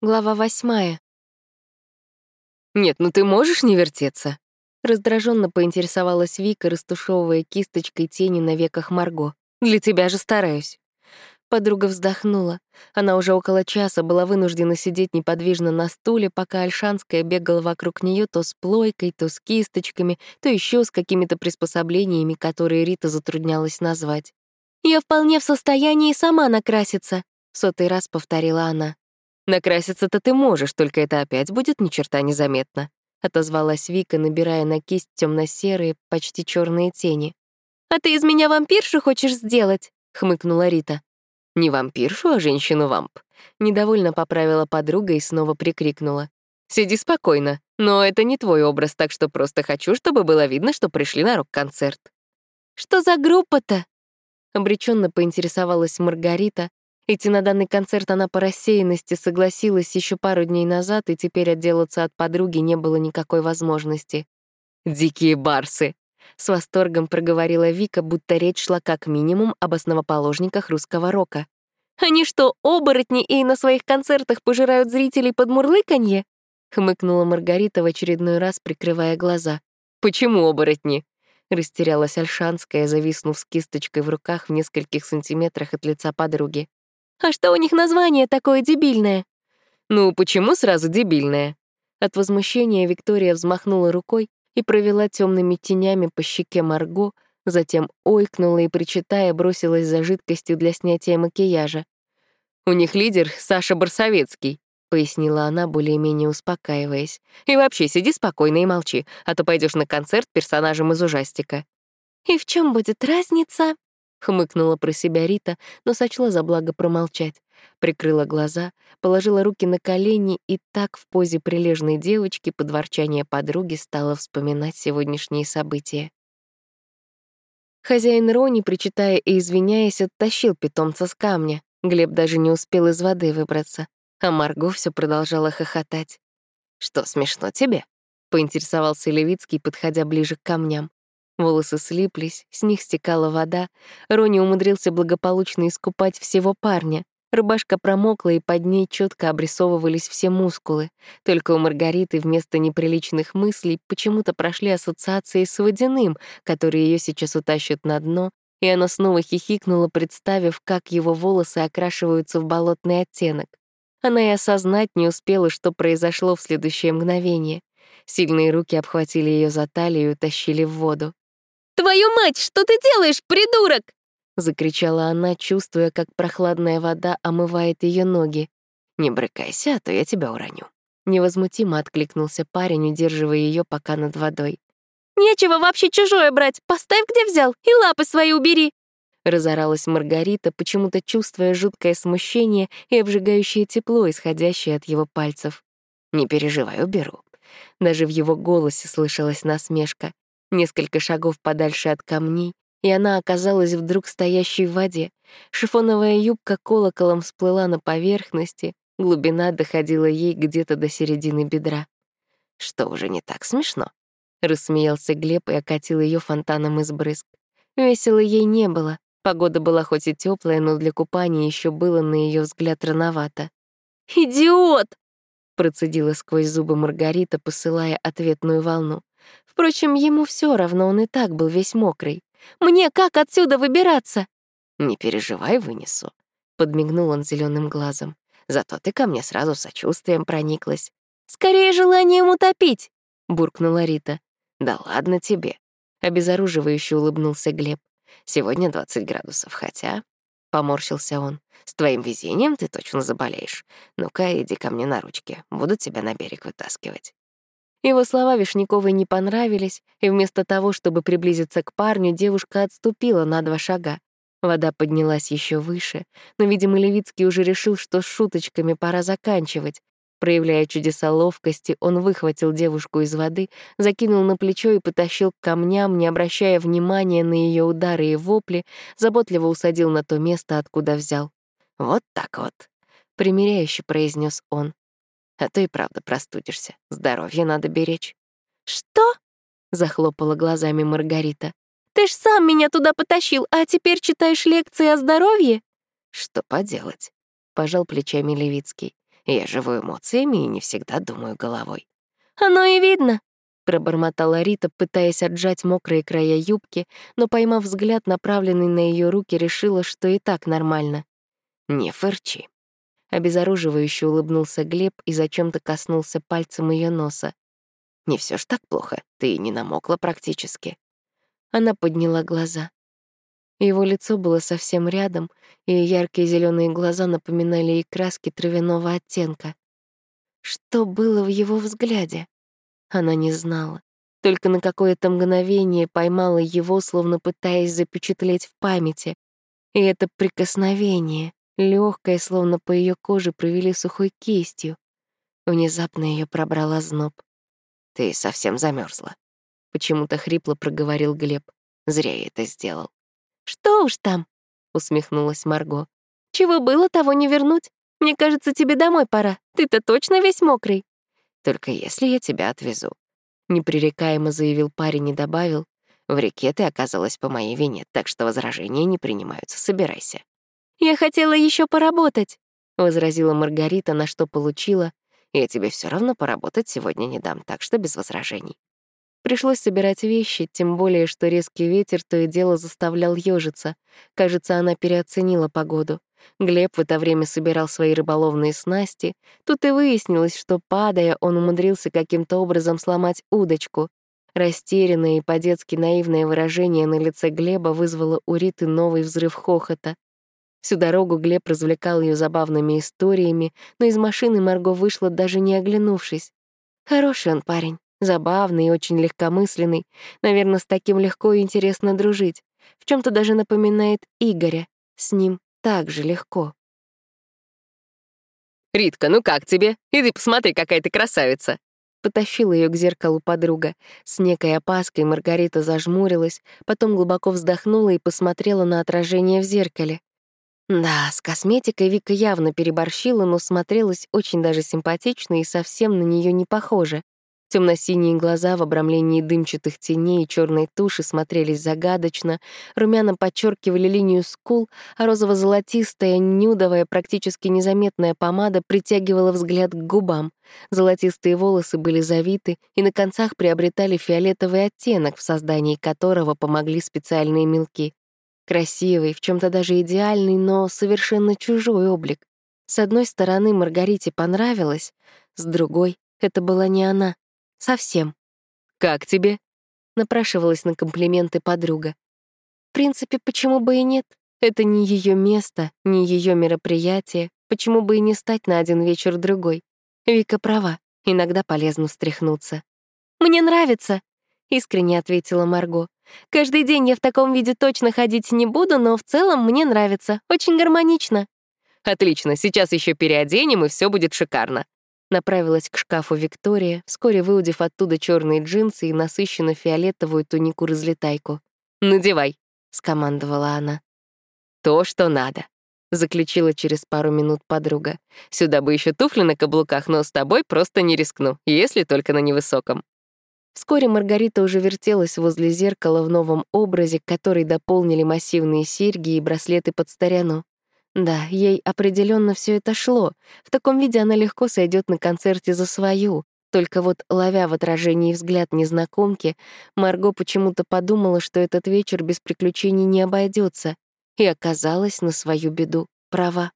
Глава восьмая. «Нет, ну ты можешь не вертеться?» Раздраженно поинтересовалась Вика, растушевывая кисточкой тени на веках Марго. «Для тебя же стараюсь». Подруга вздохнула. Она уже около часа была вынуждена сидеть неподвижно на стуле, пока Альшанская бегала вокруг нее то с плойкой, то с кисточками, то еще с какими-то приспособлениями, которые Рита затруднялась назвать. «Я вполне в состоянии сама накраситься», — сотый раз повторила она. «Накраситься-то ты можешь, только это опять будет ни черта незаметно», — отозвалась Вика, набирая на кисть темно серые почти черные тени. «А ты из меня вампиршу хочешь сделать?» — хмыкнула Рита. «Не вампиршу, а женщину-вамп», — недовольно поправила подруга и снова прикрикнула. «Сиди спокойно, но это не твой образ, так что просто хочу, чтобы было видно, что пришли на рок-концерт». «Что за группа-то?» Обреченно поинтересовалась Маргарита. Идти на данный концерт она по рассеянности согласилась еще пару дней назад, и теперь отделаться от подруги не было никакой возможности. «Дикие барсы!» — с восторгом проговорила Вика, будто речь шла как минимум об основоположниках русского рока. «Они что, оборотни и на своих концертах пожирают зрителей под мурлыканье?» — хмыкнула Маргарита в очередной раз, прикрывая глаза. «Почему оборотни?» Растерялась Альшанская, зависнув с кисточкой в руках в нескольких сантиметрах от лица подруги. «А что у них название такое дебильное?» «Ну, почему сразу дебильное?» От возмущения Виктория взмахнула рукой и провела темными тенями по щеке Марго, затем ойкнула и, причитая, бросилась за жидкостью для снятия макияжа. «У них лидер Саша Барсовецкий», — пояснила она, более-менее успокаиваясь. «И вообще сиди спокойно и молчи, а то пойдешь на концерт персонажем из ужастика». «И в чем будет разница?» — хмыкнула про себя Рита, но сочла за благо промолчать. Прикрыла глаза, положила руки на колени и так в позе прилежной девочки под ворчание подруги стала вспоминать сегодняшние события. Хозяин Рони, причитая и извиняясь, оттащил питомца с камня. Глеб даже не успел из воды выбраться. А Марго все продолжала хохотать. «Что, смешно тебе?» — поинтересовался Левицкий, подходя ближе к камням. Волосы слиплись, с них стекала вода. Рони умудрился благополучно искупать всего парня. Рубашка промокла, и под ней четко обрисовывались все мускулы. Только у Маргариты вместо неприличных мыслей почему-то прошли ассоциации с водяным, который ее сейчас утащит на дно, и она снова хихикнула, представив, как его волосы окрашиваются в болотный оттенок. Она и осознать не успела, что произошло в следующее мгновение. Сильные руки обхватили ее за талию и утащили в воду. «Твою мать, что ты делаешь, придурок?» — закричала она, чувствуя, как прохладная вода омывает ее ноги. «Не брыкайся, а то я тебя уроню». Невозмутимо откликнулся парень, удерживая ее пока над водой. «Нечего вообще чужое брать. Поставь, где взял, и лапы свои убери. Разоралась Маргарита, почему-то чувствуя жуткое смущение и обжигающее тепло, исходящее от его пальцев. «Не переживай, уберу». Даже в его голосе слышалась насмешка. Несколько шагов подальше от камней, и она оказалась вдруг стоящей в воде. Шифоновая юбка колоколом всплыла на поверхности, глубина доходила ей где-то до середины бедра. «Что уже не так смешно?» — рассмеялся Глеб и окатил ее фонтаном из брызг. Весело ей не было. Погода была хоть и теплая, но для купания еще было, на ее взгляд, рановато. «Идиот!» — процедила сквозь зубы Маргарита, посылая ответную волну. Впрочем, ему все равно, он и так был весь мокрый. «Мне как отсюда выбираться?» «Не переживай, вынесу», — подмигнул он зеленым глазом. «Зато ты ко мне сразу сочувствием прониклась». «Скорее желанием утопить», — буркнула Рита. «Да ладно тебе», — обезоруживающе улыбнулся Глеб. Сегодня 20 градусов, хотя...» — поморщился он. «С твоим везением ты точно заболеешь. Ну-ка, иди ко мне на ручки. Буду тебя на берег вытаскивать». Его слова Вишняковой не понравились, и вместо того, чтобы приблизиться к парню, девушка отступила на два шага. Вода поднялась еще выше, но, видимо, Левицкий уже решил, что с шуточками пора заканчивать. Проявляя чудеса ловкости, он выхватил девушку из воды, закинул на плечо и потащил к камням, не обращая внимания на ее удары и вопли, заботливо усадил на то место, откуда взял. «Вот так вот», — примиряюще произнес он. «А то и правда простудишься. Здоровье надо беречь». «Что?» — захлопала глазами Маргарита. «Ты ж сам меня туда потащил, а теперь читаешь лекции о здоровье?» «Что поделать?» — пожал плечами Левицкий. Я живу эмоциями и не всегда думаю головой. «Оно и видно», — пробормотала Рита, пытаясь отжать мокрые края юбки, но, поймав взгляд, направленный на ее руки, решила, что и так нормально. «Не фырчи». Обезоруживающе улыбнулся Глеб и зачем-то коснулся пальцем ее носа. «Не все ж так плохо, ты не намокла практически». Она подняла глаза. Его лицо было совсем рядом, и яркие зеленые глаза напоминали ей краски травяного оттенка. Что было в его взгляде? Она не знала. Только на какое-то мгновение поймала его, словно пытаясь запечатлеть в памяти. И это прикосновение, легкое, словно по ее коже провели сухой кистью. Внезапно ее пробрала зноб. «Ты совсем замерзла. Почему-то хрипло проговорил Глеб. «Зря я это сделал. «Что уж там?» — усмехнулась Марго. «Чего было, того не вернуть. Мне кажется, тебе домой пора. Ты-то точно весь мокрый». «Только если я тебя отвезу», — непререкаемо заявил парень и добавил. «В реке ты оказалась по моей вине, так что возражения не принимаются. Собирайся». «Я хотела еще поработать», — возразила Маргарита, на что получила. «Я тебе все равно поработать сегодня не дам, так что без возражений». Пришлось собирать вещи, тем более, что резкий ветер то и дело заставлял ёжиться. Кажется, она переоценила погоду. Глеб в это время собирал свои рыболовные снасти. Тут и выяснилось, что, падая, он умудрился каким-то образом сломать удочку. Растерянное и по-детски наивное выражение на лице Глеба вызвало у Риты новый взрыв хохота. Всю дорогу Глеб развлекал ее забавными историями, но из машины Марго вышла, даже не оглянувшись. Хороший он парень. Забавный и очень легкомысленный. Наверное, с таким легко и интересно дружить. В чем то даже напоминает Игоря. С ним так же легко. «Ритка, ну как тебе? Иди посмотри, какая ты красавица!» Потащила ее к зеркалу подруга. С некой опаской Маргарита зажмурилась, потом глубоко вздохнула и посмотрела на отражение в зеркале. Да, с косметикой Вика явно переборщила, но смотрелась очень даже симпатично и совсем на нее не похоже. Темно-синие глаза в обрамлении дымчатых теней и черной туши смотрелись загадочно, румяна подчеркивали линию скул, а розово-золотистая, нюдовая, практически незаметная помада притягивала взгляд к губам. Золотистые волосы были завиты и на концах приобретали фиолетовый оттенок, в создании которого помогли специальные мелки. Красивый, в чем то даже идеальный, но совершенно чужой облик. С одной стороны, Маргарите понравилось, с другой — это была не она. Совсем. «Как тебе?» — напрашивалась на комплименты подруга. В принципе, почему бы и нет? Это не ее место, не ее мероприятие. Почему бы и не стать на один вечер другой? Вика права, иногда полезно встряхнуться. «Мне нравится», — искренне ответила Марго. «Каждый день я в таком виде точно ходить не буду, но в целом мне нравится. Очень гармонично». «Отлично, сейчас еще переоденем, и все будет шикарно», Направилась к шкафу Виктория, вскоре выудив оттуда черные джинсы и насыщенно фиолетовую тунику-разлетайку. «Надевай», — скомандовала она. «То, что надо», — заключила через пару минут подруга. «Сюда бы еще туфли на каблуках, но с тобой просто не рискну, если только на невысоком». Вскоре Маргарита уже вертелась возле зеркала в новом образе, который дополнили массивные серьги и браслеты под старяну. Да, ей определенно все это шло. В таком виде она легко сойдет на концерте за свою. Только вот, ловя в отражении взгляд незнакомки, Марго почему-то подумала, что этот вечер без приключений не обойдется, и оказалась на свою беду права.